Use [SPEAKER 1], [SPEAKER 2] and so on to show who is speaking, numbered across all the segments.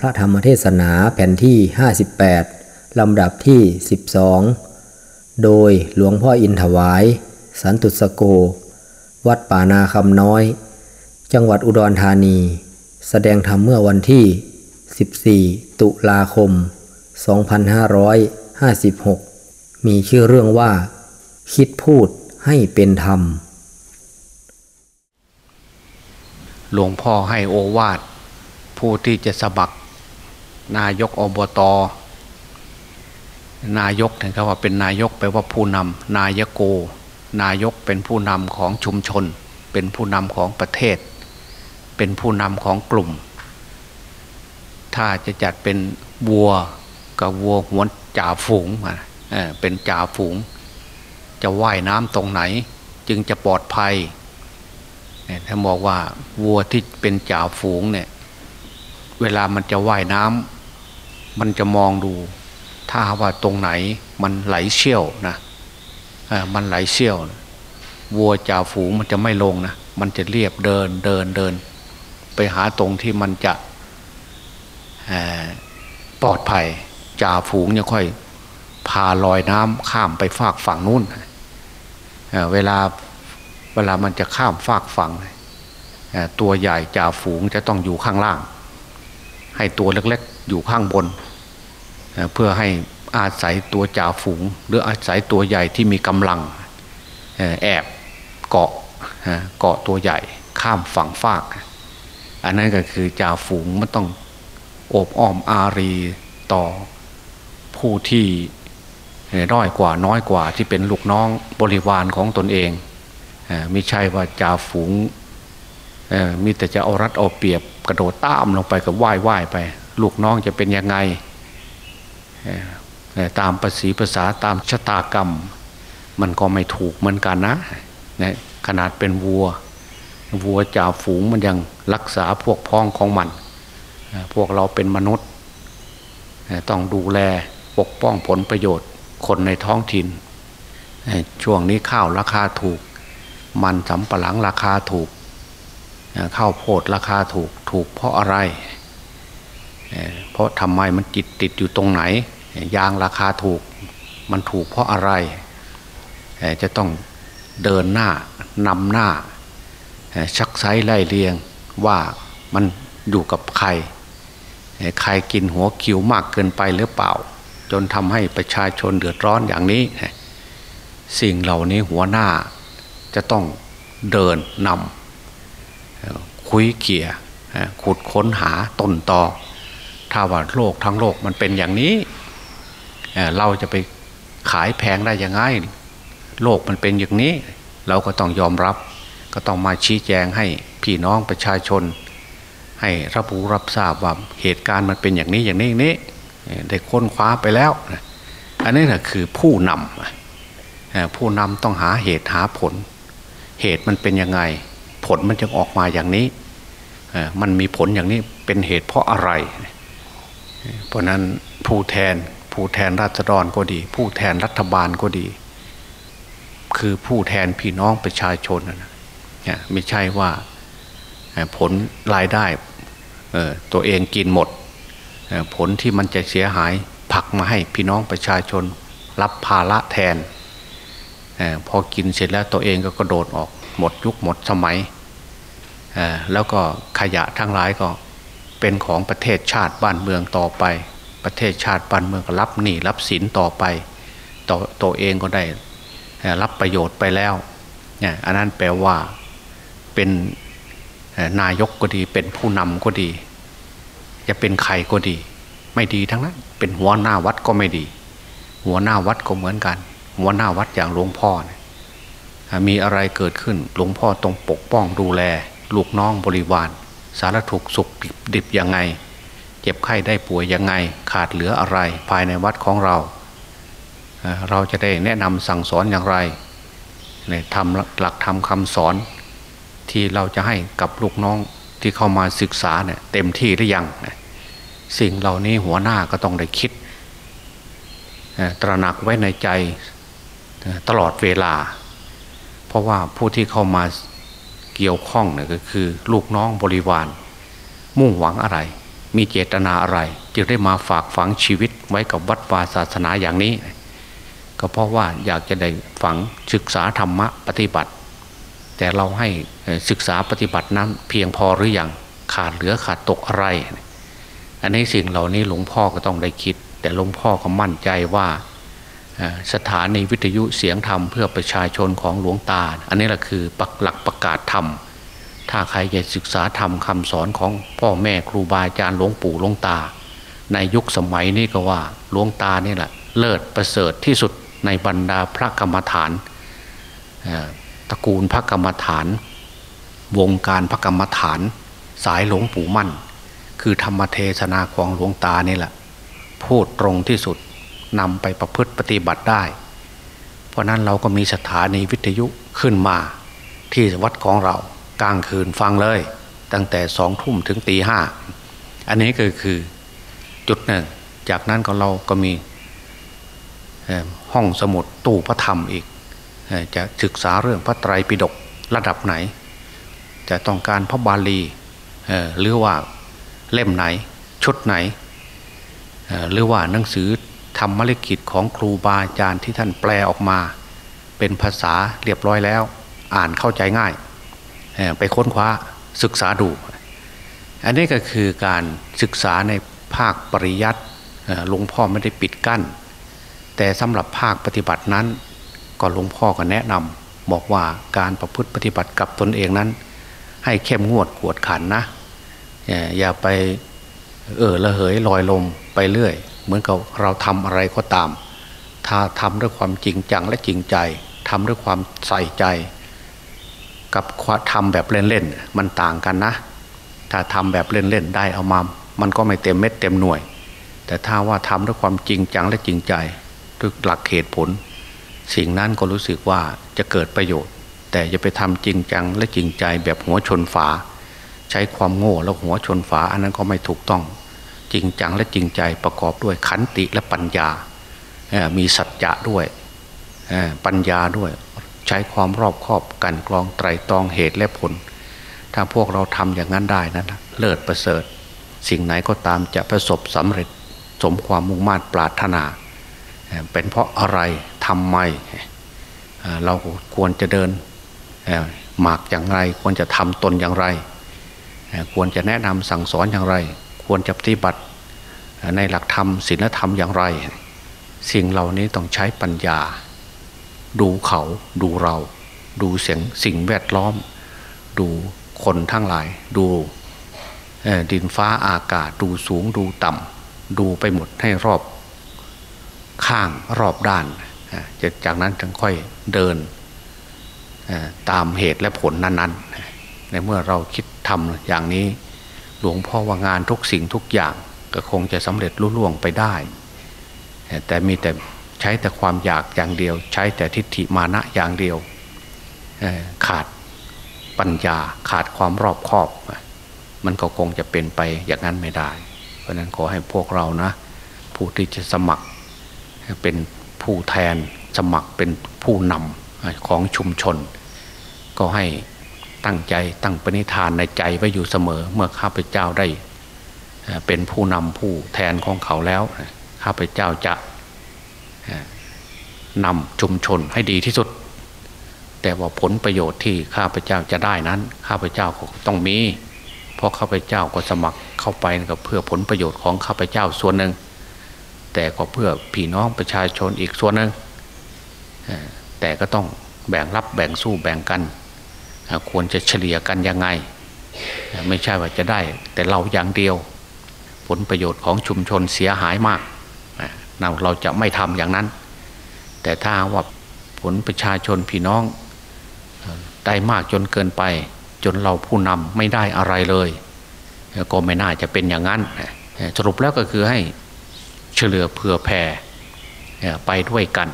[SPEAKER 1] พระธรรมเทศนาแผ่นที่ 58 ลำดับที่ 12 โดยหลวงพ่ออินถวาย สันตุสโก วัดป่านาคำน้อย จังหวัดอุดรธานี แสดงธรรมเมื่อวันที่ 14 ตุลาคม 2556 มีชื่อเรื่องว่า คิดพูดให้เป็นธรรม
[SPEAKER 2] หลวงพ่อให้โอวาทผู้ที่จะสมัคร นายกอบตนายกนะครับว่าเป็นนายกแปลว่าผู้นำนายโก นายกเป็นผู้นำของชุมชน เป็นผู้นำของประเทศ เป็นผู้นำของกลุ่ม ถ้าจะจัดเป็นวัวกับวัวหัวจ่าฝูงมาเออเป็นจ่าฝูง จะว่ายน้ำตรงไหน จึงจะปลอดภัยเนี่ยถ้าบอกว่าวัวที่เป็นจ่าฝูงเนี่ยเวลามันจะว่ายน้ำ มันจะมองดู ถ้าว่าตรงไหนมันไหลเชี่ยวนะมันไหลเชี่ยวนะวัวจ่าฝูงมันจะไม่ลงนะ มันจะเรียบเดินเดินเดิน ไปหาตรงที่มันจะปลอดภัยจ่าฝูงเนี่ยค่อย พาลอยน้ำข้ามไปฝากฝั่งนู้นเเวลาเวลามันจะข้ามฝากฝั่งตัวใหญ่จ่าฝูงจะต้องอยู่ข้างล่าง ให้ตัวเล็ก อยู่ข้างบน เพื่อให้อาศัยตัวจ่าฝูง หรืออาศัยตัวใหญ่ที่มีกำลังแอบเกาะเกาะตัวใหญ่ข้ามฝั่งฟาก อันนั้นก็คือจ่าฝูงมันต้องโอบอ้อมอารีต่อผู้ที่ด้อยกว่าน้อยกว่าที่เป็นลูกน้องบริวารของตนเองไม่ใช่ว่าจ่าฝูงมีแต่จะเอารัดเอาเปรียบกระโดดตามลงไปกับว่ายว่ายไป ลูกน้องจะเป็นยังไงตามภาษีภาษาตามชะตากรรม มันก็ไม่ถูกเหมือนกันนะนะขนาดเป็นวัว วัวจ่าฝูงมันยังรักษาพวกพ้องของมัน พวกเราเป็นมนุษย์ ต้องดูแลปกป้องผลประโยชน์ คนในท้องถิ่น ช่วงนี้ข้าวราคาถูก มันสำปะหลังราคาถูกข้าวโพดราคาถูกถูกเพราะอะไร เพราะทำไมมันจิตติดอยู่ตรงไหน ยางราคาถูกมันถูกเพราะอะไร จะต้องเดินหน้านำหน้า ชักไซไล่เลียงว่ามันอยู่กับใคร ใครกินหัวคิวมากเกินไปหรือเปล่า จนทำให้ประชาชนเดือดร้อนอย่างนี้ สิ่งเหล่านี้หัวหน้าจะต้องเดินนำคุยเกี่ยขุดค้นหาต้นตอ ถ้าว่าโลกทั้งโลกมันเป็นอย่างนี้เราจะไปขายแพงได้ยังไง โลกมันเป็นอย่างนี้ เราก็ต้องยอมรับ ก็ต้องมาชี้แจงให้พี่น้องประชาชน ให้รับรู้รับทราบว่าเหตุการณ์มันเป็นอย่างนี้อย่างนี้อย่างนี้ได้ค้นคว้าไปแล้ว อันนี้นะคือผู้นำผู้นำต้องหาเหตุหาผล เหตุมันเป็นยังไง ผลมันจึงออกมาอย่างนี้ มันมีผลอย่างนี้เป็นเหตุเพราะอะไร เพราะนั้นผู้แทนผู้แทนราษฎรก็ดี ผู้แทนรัฐบาลก็ดี คือผู้แทนพี่น้องประชาชนนะไม่ใช่ว่าผลรายได้ตัวเองกินหมด ผลที่มันจะเสียหายผลักมาให้พี่น้องประชาชนรับภาระแทนพอกินเสร็จแล้วตัวเองก็กระโดดออกหมดยุคหมดสมัยแล้วก็ขยะทั้งหลายก็ เป็นของประเทศชาติบ้านเมืองต่อไป ประเทศชาติบ้านเมืองก็รับหนี้รับสินต่อไปตตัวเองก็ได้รับประโยชน์ไปแล้วนี่อันนั้นแปลว่าเป็นนายกก็ดี เป็นผู้นำก็ดี จะเป็นใครก็ดี ไม่ดีทั้งนั้น เป็นหัวหน้าวัดก็ไม่ดี หัวหน้าวัดก็เหมือนกัน หัวหน้าวัดอย่างหลวงพ่อเนี่ยมีอะไรเกิดขึ้นหลวงพ่อต้องปกป้องดูแล ลูกน้องบริวาร สารถุกสุขดิบยังไง เจ็บไข้ได้ป่วยยังไง ขาดเหลืออะไรภายในวัดของเรา เราจะได้แนะนำสั่งสอนอย่างไรทำหลักธรรมคำสอน ที่เราจะให้กับลูกน้องที่เข้ามาศึกษาเนี่ยเต็มที่หรือยัง สิ่งเหล่านี้หัวหน้าก็ต้องได้คิด ตระหนักไว้ในใจตลอดเวลา เพราะว่าผู้ที่เข้ามา เกี่ยวข้องเนี่ยก็คือ ลูกน้องบริวาร มุ่งหวังอะไรมมีเจตนาอะไร จึงได้มาฝากฝังชีวิตไว้กับวัดวาศาสนาอย่างนี้ ก็เพราะว่าอยากจะได้ฝังศึกษาธรรมะปฏิบัติ แต่เราให้ศึกษาปฏิบัตินั้นเพียงพอหรืออยังขาดเหลือขาดตกอะไร อันนี้สิ่งเหล่านี้หลวงพ่อก็ต้องได้คิด แต่หลวงพ่อก็มั่นใจว่า สถานีวิทยุเสียงธรรมเพื่อประชาชนของหลวงตา อันนี้แหละคือปักหลักประกาศธรรม ถ้าใครอยากศึกษาธรรมคำสอนของพ่อแม่ครูบาอาจารย์หลวงปู่หลวงตา ในยุคสมัยนี้ก็ว่าหลวงตานี่แหละเลิศประเสริฐที่สุดในบรรดาพระกรรมฐานตระกูลพระกรรมฐาน วงการพระกรรมฐาน สายหลวงปู่มั่น คือธรรมเทศนาของหลวงตานี่แหละพูดตรงที่สุด นำไปประพฤติปฏิบัติได้ เพราะนั้นเราก็มีสถานีวิทยุขึ้นมาที่วัดของเรากลางคืนฟังเลย ตั้งแต่สองทุ่มถึงตีห้าอันนี้ก็คือจุดหนึ่ง จากนั้นก็เราก็มีห้องสมุดตู้พระธรรมอีก จะศึกษาเรื่องพระไตรปิฎกระดับไหน จะต้องการพระบาลีหรือว่าเล่มไหนชุดไหนหรือว่าหนังสือ ทำมรกิจของครูบาอาจารย์ที่ท่านแปลออกมา เป็นภาษาเรียบร้อยแล้ว อ่านเข้าใจง่าย ไปค้นคว้าศึกษาดู อันนี้ก็คือการศึกษาในภาคปริยัติหลวงพ่อไม่ได้ปิดกั้น แต่สำหรับภาคปฏิบัตินั้นก็หลวงพ่อก็แนะนำบอกว่าการประพฤติปฏิบัติกับตนเองนั้น ให้เข้มงวดกวดขันนะอย่าไปเออละเหยลอยลมไปเรื่อย เหมือนกับเราทำอะไรก็ตาม ถ้าทำด้วยความจริงจังและจริงใจทำด้วยความใส่ใจ กับทำแบบเล่นๆมันต่างกันนะ ถ้าทำแบบเล่นๆได้เอามา มันก็ไม่เต็มเม็ดเต็มหน่วย แต่ถ้าว่าทำด้วยความจริงจังและจริงใจด้วยหลักเหตุผล สิ่งนั้นก็รู้สึกว่าจะเกิดประโยชน์ แต่อย่าไปทำจริงจังและจริงใจแบบหัวชนฝา ใช้ความโง่แล้วหัวชนฝาอันนั้นก็ไม่ถูกต้อง ริงจังและจริงใจประกอบด้วยขันติและปัญญา มีสัจจะด้วยปัญญาด้วย ใช้ความรอบคอบกันกรองไตรตรองเหตุและผล ถ้าพวกเราทำอย่างนั้นได้นั้นเลิศประเสริฐ สิ่งไหนก็ตามจะประสบสำเร็จสมความมุ่งมั่นปรารถนา เป็นเพราะอะไรทำไม เราควรจะเดินหมากอย่างไร ควรจะทำตนอย่างไร ควรจะแนะนำสั่งสอนอย่างไร ควรจะปฏิบัติ ในหลักธรรมศีลธรรมอย่างไร สิ่งเหล่านี้ต้องใช้ปัญญา ดูเขาดูเรา ดูเสียงสิ่งแวดล้อม ดูคนทั้งหลาย ดูดินฟ้าอากาศดูสูงดูต่ำดูไปหมดให้รอบข้างรอบด้าน จากนั้นถึงค่อยเดินตามเหตุและผลนั้นๆ ในเมื่อเราคิดทำอย่างนี้ หลวงพ่อว่างานทุกสิ่งทุกอย่างก็คงจะสำเร็จรุล่วงไปได้ แต่มีแต่ใช้แต่ความอยากอย่างเดียว ใช้แต่ทิฏฐิมานะอย่างเดียว ขาดปัญญาขาดความรอบคอบ มันก็คงจะเป็นไปอย่างนั้นไม่ได้ เพราะนั้นขอให้พวกเรานะ ผู้ที่จะสมัครเป็นผู้แทนสมัครเป็นผู้นำของชุมชน ก็ให้ ตั้งใจตั้งปณิธานในใจไว้อยู่เสมอ เมื่อข้าพเจ้าได้เป็นผู้นำผู้แทนของเขาแล้ว ข้าพเจ้าจะนำชุมชนให้ดีที่สุด แต่ว่าผลประโยชน์ที่ข้าพเจ้าจะได้นั้น ข้าพเจ้าต้องมี เพราะข้าพเจ้าก็สมัครเข้าไปก็เพื่อผลประโยชน์ของข้าพเจ้าส่วนหนึ่ง แต่ก็เพื่อพี่น้องประชาชนอีกส่วนหนึ่งแต่ก็ต้องแบ่งรับแบ่งสู้แบ่งกัน ควรจะเฉลี่ยกันยังไง ไม่ใช่ว่าจะได้ แต่เราอย่างเดียว ผลประโยชน์ของชุมชนเสียหายมากเราเราจะไม่ทำอย่างนั้น แต่ถ้าว่าผลประชาชนพี่น้องได้มากจนเกินไป จนเราผู้นำไม่ได้อะไรเลย ก็ไม่น่าจะเป็นอย่างนั้น สรุปแล้วก็คือให้เฉลือเผื่อแผ่ไปด้วยกัน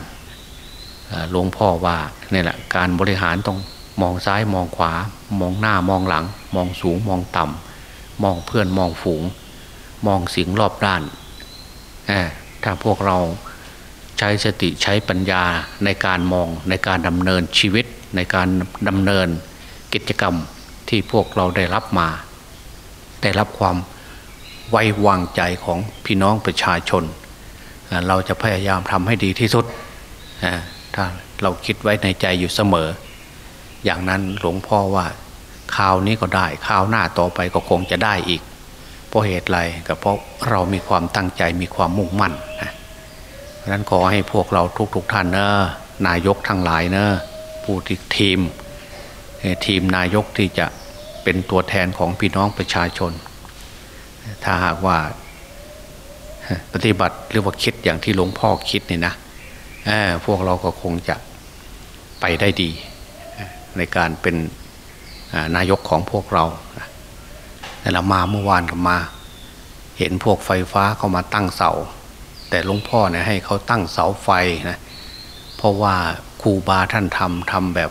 [SPEAKER 2] หลวงพ่อว่านี่แหละการบริหารต้อง มองซ้ายมองขวา มองหน้ามองหลัง มองสูงมองต่ำมองเพื่อนมองฝูง มองสิ่งรอบด้านถ้าพวกเราใช้สติใช้ปัญญาในการมองในการดำเนินชีวิต ในการดำเนินกิจกรรมที่พวกเราได้รับมาได้รับความไว้วางใจของพี่น้องประชาชน เราจะพยายามทำให้ดีที่สุดถ้าเราคิดไว้ในใจอยู่เสมอ อย่างนั้นหลวงพ่อว่าคราวนี้ก็ได้คราวหน้าต่อไปก็คงจะได้อีก เพราะเหตุไรก็เพราะเรามีความตั้งใจมีความมุ่งมั่นนะนั้นขอให้พวกเราทุกๆทท่านเนอะนายกทั้งหลายเนอะผู้ที่ทีม ทีมนายกที่จะเป็นตัวแทนของพี่น้องประชาชน ถ้าหากว่าปฏิบัติหรือว่าคิดอย่างที่หลวงพ่อคิดเนี่ยนะพวกเราก็คงจะไปได้ดี ในการเป็นนายกของพวกเราแต่เรามาเมื่อวานก็มา เห็นพวกไฟฟ้าเขามาตั้งเสา แต่หลวงพ่อเนี่ยให้เขาตั้งเสาไฟนะเพราะว่าครูบาท่านทำทำแบบ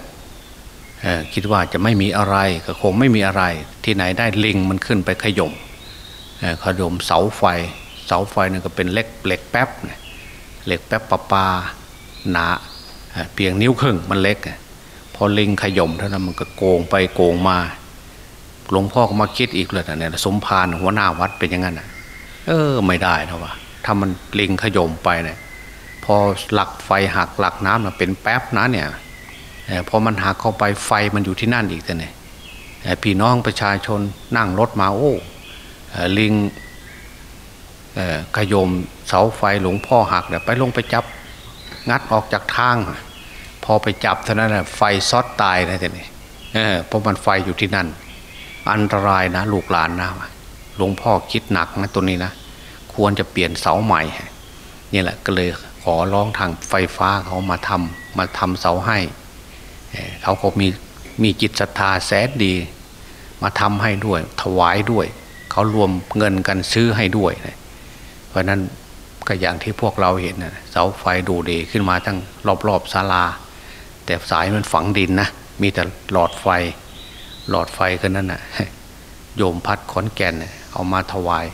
[SPEAKER 2] คิดว่าจะไม่มีอะไรก็คงไม่มีอะไร ที่ไหนได้ลิงมันขึ้นไปขยมขยมเสาไฟ เสาไฟนี่ก็เป็นเล็กเหล็กแป๊บเหล็กแป๊บปลาปาหนาเพียงนิ้วครึ่งมันเล็ก อลิงขย่มเท่านั้นมันก็โกงไปโกงมา หลวงพ่อก็มาคิดอีกเลยนะเนี่ยสมภารหัวหน้าวัดเป็นยังไงนะเออ ไม่ได้นะวะถ้ามันลิงขย่มไปเนี่ย พอหลักไฟหักหลักน้ำมันเป็นแป๊บนะเนี่ยพอมันหักเข้าไปไฟมันอยู่ที่นั่นอีกแต่เนี่ยพี่น้องประชาชนนั่งรถมาโอ้ลิงขยมเสาไฟหลวงพ่อหักเนี่ยไปลงไปจับ งัดออกจากทาง พอไปจับเท่านั้นไฟซอดตายนะท่นี่เพราะมันไฟอยู่ที่นั่น อันตรายนะลูกหลานนะหลวงพ่อคิดหนักนะตัวนี้นะควรจะเปลี่ยนเสาใหม่นี่แหละก็เลยขอร้องทางไฟฟ้าเขามาทำมาทำเสาให้เขาก็มีมีจิตศรัทธาแสนดี มาทำให้ด้วย ถวายด้วย เขารวมเงินกันซื้อให้ด้วย เพราะนั้นก็อย่างที่พวกเราเห็นนะเสาไฟดูดีขึ้นมาทั้งรอบๆศาลา แต่สายมันฝังดินนะมีแต่หลอดไฟ หลอดไฟกันนั่นนะ่ะโยมพัดขอนแก่นเอามาถวาย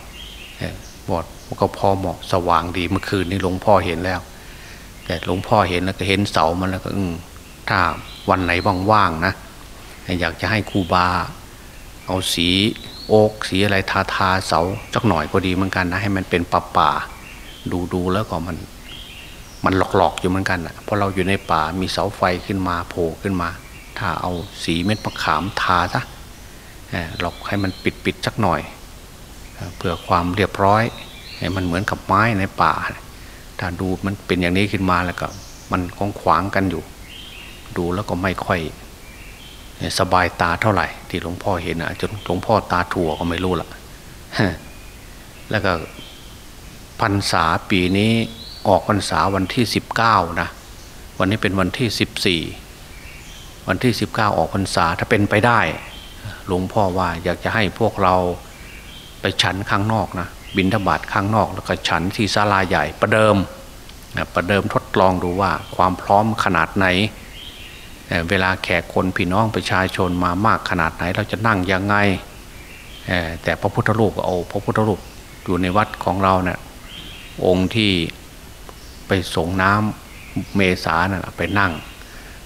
[SPEAKER 2] บอดก็พอเหมาะสว่างดีเมื่อคืนนี้หลวงพ่อเห็นแล้ว แต่หลวงพ่อเห็นแล้วก็เห็นเสามันแล้วก็อืถ้าวันไหนว่างๆนะอยากจะให้ครูบา เอาสีโอ๊กสีอะไรทาทาเสาจักหน่อยก็ดีเหมือนกันนะให้มันเป็นป่าป่าดูดูแล้วก็มัน มันหลอกๆอยู่เหมือนกันนะเพราะเราอยู่ในป่ามีเสาไฟขึ้นมาโผล่ขึ้นมา ถ้าเอาสีเม็ดมะขามทาซะหลอกให้มันปิดปิดสักหน่อยเพื่อความเรียบร้อยให้มันเหมือนกับไม้ในป่า ถ้าดูมันเป็นอย่างนี้ขึ้นมาแล้วก็มันคงขวางกันอยู่ ดูแล้วก็ไม่ค่อยสบายตาเท่าไหร่ ที่หลวงพ่อเห็นนะจนหลวงพ่อตาถั่วก็ไม่รู้ละแล้วก็พรรษาปีนี้ ออกพรรษาวันที่สิบเก้านะ วันนี้เป็นวันที่สิบสี่วันที่สิบเก้าออกพรรษาถ้าเป็นไปได้ หลวงพ่อว่าอยากจะให้พวกเราไปฉันข้างนอกนะบินทบาทข้างนอกแล้วก็ฉันที่ศาลาใหญ่ประเดิมประเดิมทดลองดูว่าความพร้อมขนาดไหน เวลาแขกคนพี่น้องประชาชนมามากขนาดไหนเราจะนั่งยังไง แต่พระพุทธรูปก็เอาพระพุทธรูปอยู่ในวัดของเราเนะี่ยองค์ที่ ไปส่งน้ำเมษานะ่ะไปนั่ง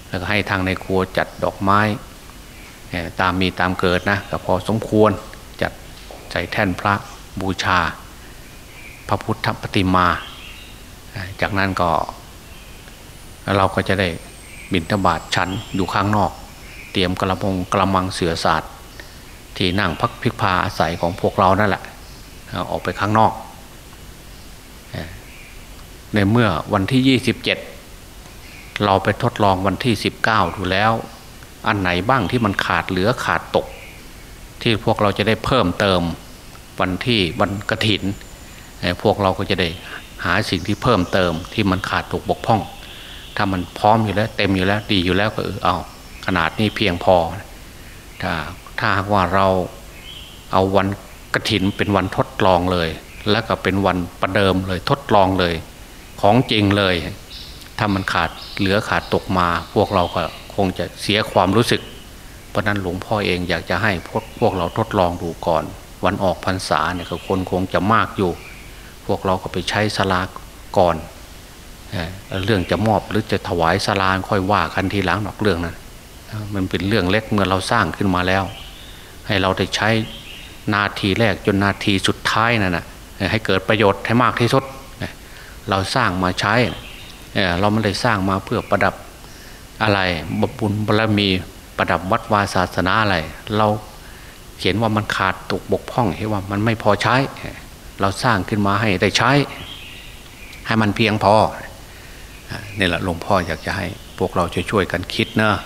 [SPEAKER 2] แล้วก็ให้ทางในครัวจัดดอกไม้ตามมีตามเกิดนะก็พอสมควรจัดใส่แท่นพระบูชา พระพุทธปฏิมา จากนั้นก็ เราก็จะได้บินทบาทชั้นอยู่ข้างนอก เตรียมกระมงกระมังเสือศาสตร์ที่นั่งพักพิกพาอาศัยของพวกเรานั่นแหละออกไปข้างนอก ในเมื่อวันที่ 27 เราไปทดลองวันที่ 19ดูแล้ว อันไหนบ้างที่มันขาดเหลือขาดตก ที่พวกเราจะได้เพิ่มเติมวันที่วันกระถิน พวกเราก็จะได้หาสิ่งที่เพิ่มเติมที่มันขาดตกบกพร่อง ถ้ามันพร้อมอยู่แล้ว เต็มอยู่แล้วดีอยู่แล้วก็เออเอาขนาดนี้เพียงพอ ถ้าถ้าว่าเราเอาวันกระถินเป็นวันทดลองเลย แล้วก็เป็นวันประเดิมเลยทดลองเลย ของจริงเลย ถ้ามันขาดเหลือขาดตกมา พวกเราก็คงจะเสียความรู้สึก เพราะนั้นหลวงพ่อเองอยากจะให้พวกพวกเราทดลองดูก่อน วันออกพรรษาเนี่ยคนคงจะมากอยู่ พวกเราก็ไปใช้สลาก่อนเรื่องจะมอบหรือจะถวายสลาค่อยว่ากันทีหลังหรอกเรื่องนั้นมันเป็นเรื่องเล็กเมื่อเราสร้างขึ้นมาแล้ว ให้เราได้ใช้นาทีแรกจนนาทีสุดท้ายนั่นนะให้เกิดประโยชน์ให้มากที่สุด เราสร้างมาใช้ เราไม่ได้สร้างมาเพื่อประดับอะไรบบุญบารมีประดับวัดวาศาสนาอะไร เราเห็นว่ามันขาดตกบกพร่องเห็นว่ามันไม่พอใช้ เราสร้างขึ้นมาให้ได้ใช้ ให้มันเพียงพอนี่แหละหลวงพ่ออยากจะให้พวกเราช่วยๆกันคิดเนะ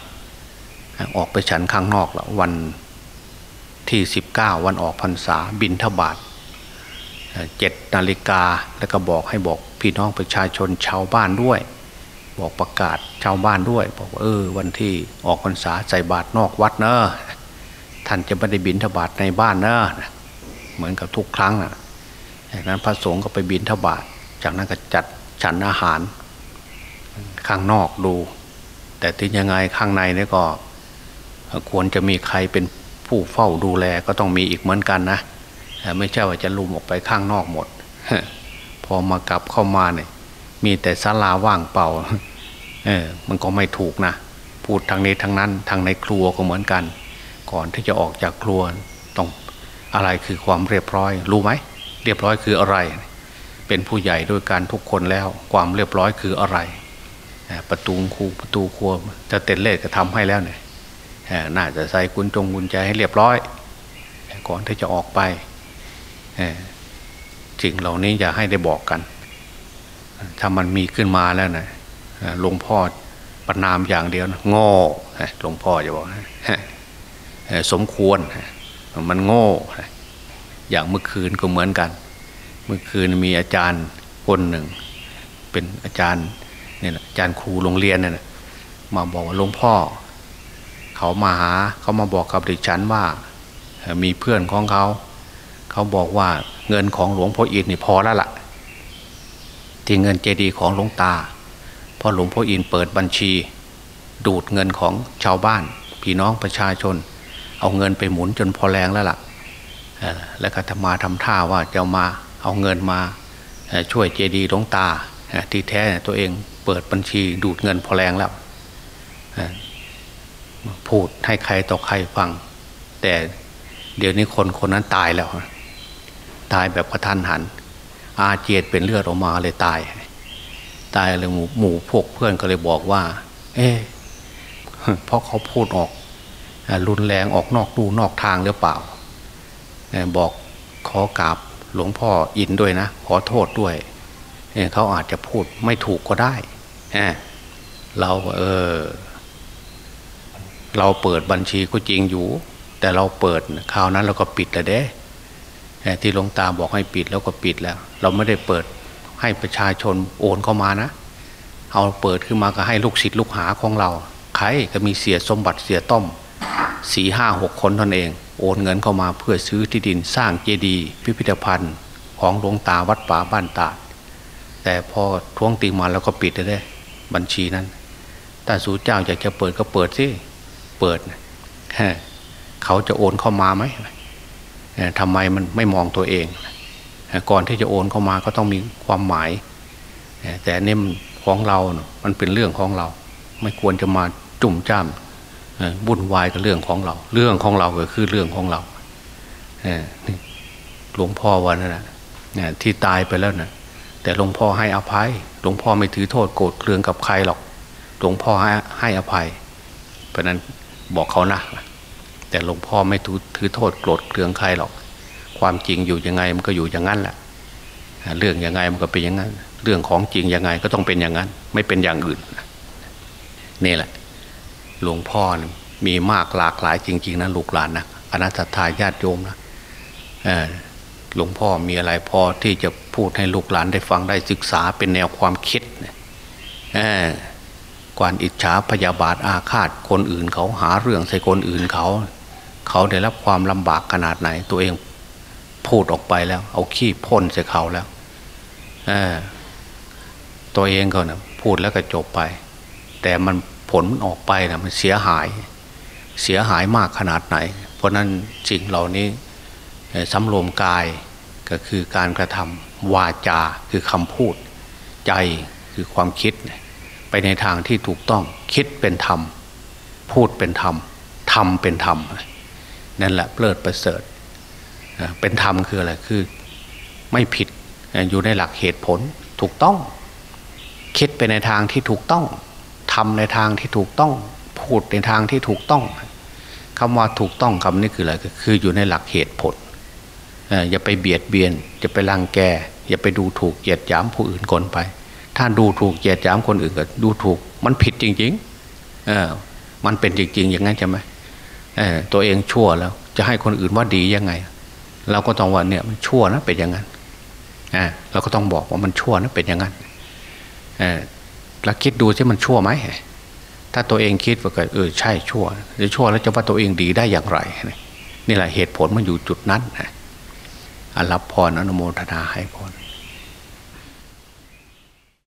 [SPEAKER 2] ออกไปฉันข้างนอกแล้ววันที่สิบเก้าวันออกพรรษาบินทบาทเจ็ดนาฬิกาแล้วก็บอกให้บอก พี่น้องประชาชนชาวบ้านด้วย บอกประกาศชาวบ้านด้วย บอกว่าเออ วันที่ออกพรรษาใส่บาตรนอกวัดเนอะท่านจะไม่ได้บินทบาทในบ้านเนอะเหมือนกับทุกครั้งนะจากนั้นพระสงฆ์ก็ไปบินทบาทจากนั้นก็จัดฉันอาหาร ข้างนอกดู แต่ที่ยังไงข้างในนี่ก็ ควรจะมีใครเป็นผู้เฝ้าดูแลก็ต้องมีอีกเหมือนกันนะไม่ใช่ว่าจะลุมออกไปข้างนอกหมด พอมากลับเข้ามาเนี่ย มีแต่ศาลาว่างเปล่า เออ มันก็ไม่ถูกนะ พูดทางนี้ทางนั้น ทางในครัวก็เหมือนกัน ก่อนที่จะออกจากครัวต้องอะไรคือความเรียบร้อย รู้ไหม เรียบร้อยคืออะไร เป็นผู้ใหญ่ด้วยการทุกคนแล้ว ความเรียบร้อยคืออะไร ประตูคูประตูครัวจะเต็นเล่ก็ทำให้แล้วเนี่ยน่าจะใส่กุญจงกุญแจให้เรียบร้อย ก่อนที่จะออกไป สิ่งเหล่านี้อย่าให้ได้บอกกัน ถ้ามันมีขึ้นมาแล้วนะหลวงพ่อประนามอย่างเดียวนะโง่หลวงพ่อจะบอกสมควรมันโง่อย่างเมื่อคืนก็เหมือนกัน เมื่อคืนมีอาจารย์คนหนึ่ง เป็นอาจารย์เนี่ยอาจารย์ครูโรงเรียนเนี่ยมาบอกว่าหลวงพ่อ เขามาหาเขามาบอกกับดิฉันว่า มีเพื่อนของเขา เขาบอกว่า เงินของหลวงพ่ออินนี่พอแล้วละ่ะ ที่เงินเจดีของหลวงตาพอหลวงพ่ออินเปิดบัญชี ดูดเงินของชาวบ้าน พี่น้องประชาชน เอาเงินไปหมุนจนพอแรงแล้วละ่ะแล้วก็ทำมาทำท่าว่าจะมาเอาเงินมาช่วยเจดีหลวงตาที่แท้ตัวเองเปิดบัญชีดูดเงินพอแรงแล้วพูดให้ใครต่อใครฟัง แต่เดี๋ยวนี้คนคนนั้นตายแล้ว ตายแบบกระทันหัน อาเจียดเป็นเลือดออกมาเลยตาย ตายเลยหมู่หมู่พวกเพื่อนก็เลยบอกว่า เอ๊เพราะเขาพูดออกรุนแรงออกนอกดูนอกทางหรือเปล่า บอกขอกราบหลวงพ่ออินด้วยนะ ขอโทษด้วยเขาอาจจะพูดไม่ถูกก็ได้เราเออ เราเปิดบัญชีก็จริงอยู่ แต่เราเปิดคราวนั้นเราก็ปิดแล้วเด้ ที่หลวงตาบอกให้ปิดแล้วก็ปิดแล้ว เราไม่ได้เปิดให้ประชาชนโอนเข้ามานะ เอาเปิดขึ้นมาก็ให้ลูกศิษย์ลูกหาของเรา ใครก็มีเสียสมบัติเสียต้มสี่ห้าหกคนตนเอง โอนเงินเข้ามาเพื่อซื้อที่ดินสร้างเจดีย์พิพิธภัณฑ์ของหลวงตาวัดป่าบ้านตาดแต่พอท้วงติงมาแล้วก็ปิดเลยบัญชีนั้นถ้าสูเจ้าอยากจะเปิดก็เปิดสิเปิดเขาจะโอนเข้ามาไหม ทำไมมันไม่มองตัวเอง ก่อนที่จะโอนเข้ามาก็ต้องมีความหมาย แต่เนี่ยของเรา มันเป็นเรื่องของเรา ไม่ควรจะมาจุ่มจ้ามบุ่นวายกับเรื่องของเรา เรื่องของเราก็คือเรื่องของเราหลวงพ่อวันนั้นนะที่ตายไปแล้วนะแต่หลวงพ่อให้อภัย หลวงพ่อไม่ถือโทษโกรธเคืองกับใครหรอก หลวงพ่อให้ให้อภัย เพราะนั้นบอกเขานะ แต่หลวงพ่อไม่ถือโทษโกรธเคืองใครหรอก ความจริงอยู่ยังไงมันก็อยู่อย่างนั้นแหละเรื่องยังไงมันก็เป็นอย่างนั้น เรื่องของจริงยังไงก็ต้องเป็นอย่างนั้น ไม่เป็นอย่างอื่นนี่แหละ หลวงพ่อมีมากหลากหลายจริง ๆนะลูกหลานนะคณะทาญาติโยมนะหลวงพ่อมีอะไรพอที่จะพูดให้ลูกหลานได้ฟังได้ศึกษาเป็นแนวความคิดกวนอิจฉาพยาบาทอาฆาตคนอื่นเขาหาเรื่องใส่คนอื่นเขา เขาได้รับความลำบากขนาดไหน ตัวเองพูดออกไปแล้ว เอาขี้พ่นใส่เขาแล้วตัวเองก็นะพูดแล้วก็จบไป แต่มันผลมันออกไปนะมันเสียหาย เสียหายมากขนาดไหน เพราะนั้นสิ่งเหล่านี้สำรวมกายก็คือการกระทำวาจาคือคำพูด ใจคือความคิด ไปในทางที่ถูกต้องคิดเป็นธรรม พูดเป็นธรรมทำเป็นธรรม นั่นแหละเพลิศประเสริฐเป็นธรรมคืออะไรคือไม่ผิดอยู่ในหลักเหตุผลถูกต้อง คิดไปในทางที่ถูกต้องทำในทางที่ถูกต้อง พูดในทางที่ถูกต้องคำว่าถูกต้องคำนี้คืออะไรคืออยู่ในหลักเหตุผลอย่าไปเบียดเบียนอย่าไปรังแก อย่าไปดูถูกเหยียดหยามผู้อื่นคนไป ถ้าดูถูกเหยียดหยามคนอื่นก็ดูถูก มันผิดจริงๆเออมันเป็นจริง ๆ อย่างนั้นใช่ไหม ตัวเองชั่วแล้ว จะให้คนอื่นว่าดียังไง เราก็ต้องว่าเนี่ยมันชั่วนะเป็นอย่างนั้นอ่าเราก็ต้องบอกว่ามันชั่วนะเป็นอย่างนั้นเออแล้วคิดดูใช่มันชั่วไหมถ้าตัวเองคิดว่าเกิดเออใช่ชั่วหรือชั่วแล้วจะว่าตัวเองดีได้อย่างไรนี่แหละเหตุผลมันอยู่จุดนั้นนะอะรับพรอนุโมทนาให้พร